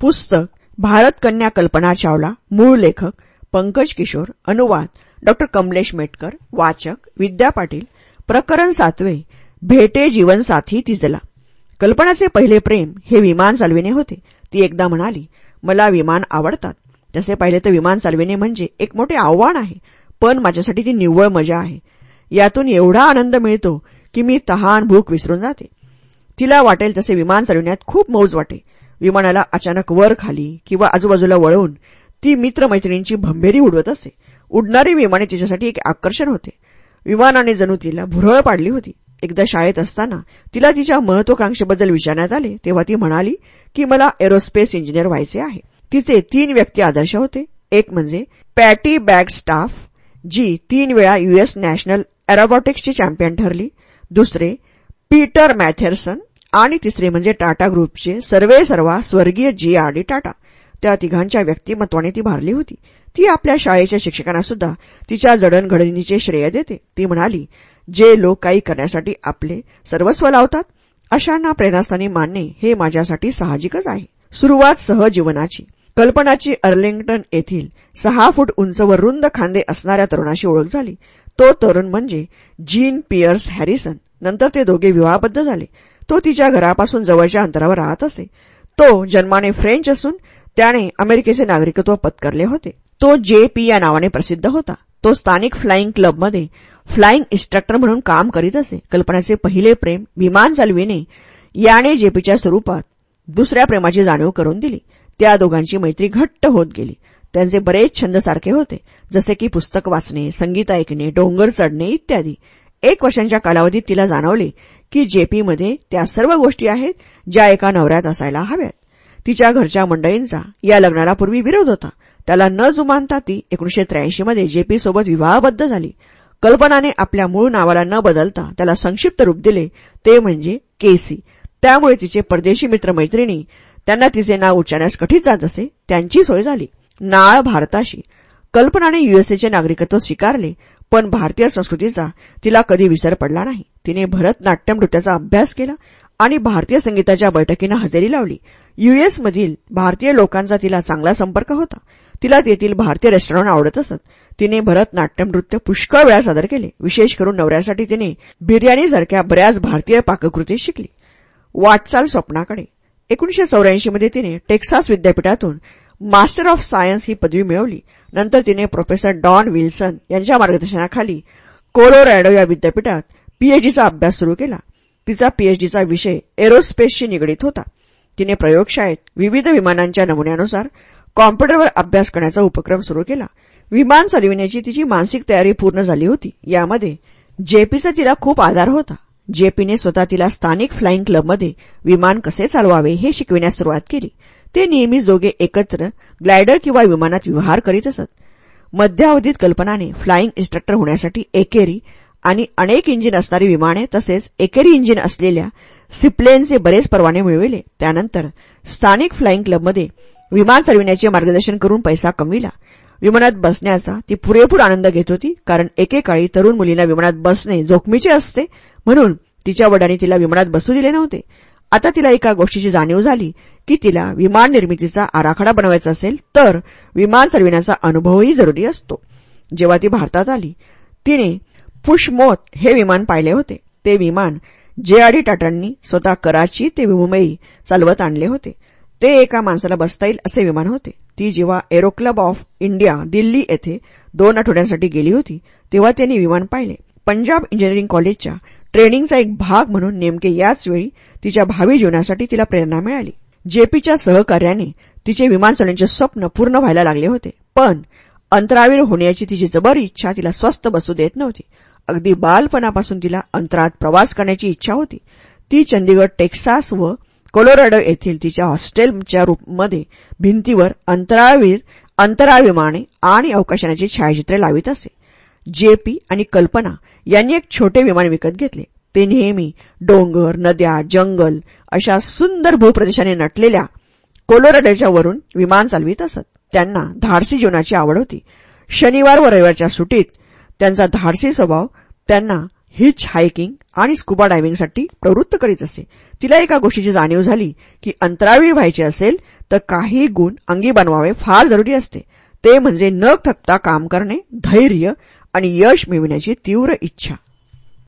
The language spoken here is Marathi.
पुस्तक भारत कन्या कल्पना चावला मूळ लेखक पंकज किशोर अनुवाद डॉ कमलेश मेटकर वाचक विद्या पाटील प्रकरण सातवे भेटे जीवनसाथी तिजला. कल्पनाचे पहिले प्रेम हे विमान चालविणे होते. ती एकदा म्हणाली मला विमान आवडतात. तसे पाहिले तर विमान चालविणे म्हणजे एक मोठे आव्हान आहे पण माझ्यासाठी ती निव्वळ मजा आहे. यातून एवढा आनंद मिळतो की मी तहान भूक विसरून जाते. तिला वाटेल तसे विमान चालविण्यात खूप मौज वाटे. विमानाला अचानक वर खाली किंवा आजूबाजूला वळवून ती मित्रमैत्रिणींची भंभेरी उडवत असे. उडणारी विमाने तिच्यासाठी एक आकर्षण होते. विमानाने जणू तिला भुरळ पाडली होती. एकदा शाळेत असताना तिला तिच्या महत्वाकांक्षेबद्दल विचारण्यात आले तेव्हा ती म्हणाली की मला एरोस्पेस इंजिनियर व्हायचे आहे. तिचे तीन व्यक्ती आदर्श होते. एक म्हणजे पॅटी बॅग स्टाफ जी तीन वेळा युएस नॅशनल एरोबॉटिक्सची चॅम्पियन ठरली. दुसरे पीटर मॅथेरसन आणि तिसरे म्हणजे टाटा ग्रुपचे सर्वे सर्वा स्वर्गीय जी आर डी टाटा. त्या तिघांच्या व्यक्तिमत्वाने ती भारली होती. ती आपल्या शाळेच्या शिक्षकांना सुद्धा तिच्या जडणघडणीचे श्रेय देते. ती म्हणाली जे लोक काही करण्यासाठी आपले सर्वस्व लावतात अशांना प्रेरणास्थानी मानणे हे माझ्यासाठी साहजिकच आहे. सुरुवात सहजीवनाची. कल्पनाची अर्लिंग्टन येथील सहा फूट उंच व रुंद खांदे असणाऱ्या तरुणाशी ओळख झाली. तो तरुण म्हणजे जीन पियर्स हॅरिसन. नंतर ते दोघे विवाहबद्ध झाले. तो तिच्या घरापासून जवळच्या अंतरावर राहत असे. तो जन्माने फ्रेंच असून त्याने अमेरिकेचे नागरिकत्व पत्करले होते. तो जे पी या नावाने प्रसिद्ध होता. तो स्थानिक फ्लाईंग क्लबमध्ये फ्लाईंग इन्स्ट्रक्टर म्हणून काम करीत असे. कल्पनाचे पहिले प्रेम विमान चालविणे याने जेपीच्या स्वरूपात दुसऱ्या प्रेमाची जाणीव करून दिली. त्या दोघांची मैत्री घट्ट होत गेली. त्यांचे बरेच छंद सारखे होते. जसे की पुस्तक वाचणे संगीत ऐकणे डोंगर चढणे इत्यादी. एक वर्षांच्या कालावधीत तिला जाणवले की जेपीमध्ये त्या सर्व गोष्टी आहेत ज्या एका नवऱ्यात असायला हव्यात. तिच्या घरच्या मंडळींचा या लग्नाला पूर्वी विरोध होता. त्याला न जुमानता ती एकोणीशे त्र्याऐंशीमध्ये जेपीसोबत विवाहबद्ध झाली. कल्पनाने आपल्या मूळ नावाला न बदलता त्याला संक्षिप्त रूप दिले ते म्हणजे केसी. त्यामुळे तिचे परदेशी मित्रमैत्रिणी त्यांना तिचे नाव उच्चारण्यास कठीत जात असे त्यांची सोय झाली. नाळ भारताशी. कल्पनाने युएसएचे नागरिकत्व स्वीकारले पण भारतीय संस्कृतीचा तिला कधी विसर पडला नाही. तिने भरतनाट्यम नृत्याचा अभ्यास केला आणि भारतीय संगीताच्या बैठकींना हजेरी लावली. युएसमधील भारतीय लोकांचा तिला चांगला संपर्क होता. तिला तेथील भारतीय रेस्टॉरंट आवडत असत. तिने भरतनाट्यम नृत्य पुष्कळ वेळा सादर केले. विशेष करून नवऱ्यासाठी तिने बिर्याणीसारख्या बऱ्याच भारतीय पाककृती शिकली. वाटचाल स्वप्नाकडे. एकोणीशे चौऱ्याऐंशीमध्ये तिने टेक्सास विद्यापीठातून मास्टर ऑफ सायन्स ही पदवी मिळवली. नंतर तिने प्रोफेसर डॉन विल्सन यांच्या मार्गदर्शनाखाली कोलोरॅडो या विद्यापीठात पीएचडीचा अभ्यास सुरू केला. तिचा पीएचडीचा विषय एरोस्पेसशी निगडीत होता. तिने प्रयोगशाळेत विविध विमानांच्या नमुन्यानुसार कॉम्प्युटरवर अभ्यास करण्याचा उपक्रम सुरू केला. विमान चालविण्याची तिची मानसिक तयारी पूर्ण झाली होती. यामध्ये जेपीचा तिला खूप आधार होता. जेपीने स्वतः तिला स्थानिक फ्लाईंग क्लबमध्ये विमान कसे चालवावे हे शिकविण्यास सुरुवात केली. ते नेहमीच दोघे एकत्र ग्लायडर किंवा विमानात व्यवहार करीत असत. मध्यावधीत कल्पनाने फ्लाईंग इन्स्ट्रक्टर होण्यासाठी एकेरी आणि अनेक इंजिन असणारी विमाने तसेच एकेरी इंजिन असलेल्या सिप्लेनचे बरेच परवाने मिळविले. त्यानंतर स्थानिक फ्लाईंग क्लबमध्ये विमान चालविण्याचे मार्गदर्शन करून पैसा कमविला. विमानात बसण्याचा ती पुरेपूर आनंद घेत होती कारण एकेकाळी तरुण मुलींना विमानात बसणे जोखमीचे असते म्हणून तिच्या वडिलांनी तिला विमानात बसू दिले नव्हते. आता तिला एका गोष्टीची जाणीव झाली की तिला विमान निर्मितीचा आराखडा बनवायचा असेल तर विमान चालविण्याचा अनुभवही जरुरी असतो. जेव्हा ती भारतात आली तिने पुष्मोत हे विमान पाहिले होते. ते विमान जे आडी टाटांनी स्वतः कराची ते मुंबई चालवत आणले होते. ते एका माणसाला बसता येईल असे विमान होते. ती जेव्हा aero club of India Delhi येथे दोन आठवड्यांसाठी गेली होती तेव्हा त्यांनी विमान पाहिले. पंजाब इंजिनिअरिंग कॉलेजच्या ट्रेनिंगचा एक भाग म्हणून नेमके याच वेळी तिच्या भावी जीवनासाठी तिला प्रेरणा मिळाली. जेपीच्या सहकार्याने तिचे विमान चालण्याचे स्वप्न पूर्ण व्हायला लागले होते. पण अंतरावीर होण्याची तिची जबर इच्छा तिला स्वस्त बसू देत नव्हती. अगदी बालपणापासून तिला अंतरात प्रवास करण्याची इच्छा होती. ती चंदीगड टेक्सास व कोलोराडो येथील तिच्या हॉस्टेलच्या रूपमध्ये भिंतीवर अंतराळवीर अंतराळविमाने आणि अवकाशनाची छायाचित्रे लावित असे. जेपी आणि कल्पना यांनी एक छोटे विमान विकत घेतले. ते नेहमी डोंगर नद्या जंगल अशा सुंदर भूप्रदेशाने नटलेल्या कोलोराडोच्या वरून विमान चालवित असत. त्यांना धाडसी जीवनाची आवड होती. शनिवार व रविवारच्या सुटीत त्यांचा धाडसी स्वभाव त्यांना हिच हायकिंग आणि स्कुबा डायव्हिंगसाठी प्रवृत्त करीत असे. तिला एका गोष्टीची जाणीव झाली की अंतराळवीर व्हायचे असेल तर काही गुण अंगी बनवावे फार जरुरी असते. ते म्हणजे न थकता काम करणे धैर्य आणि यश मिळविण्याची तीव्र इच्छा.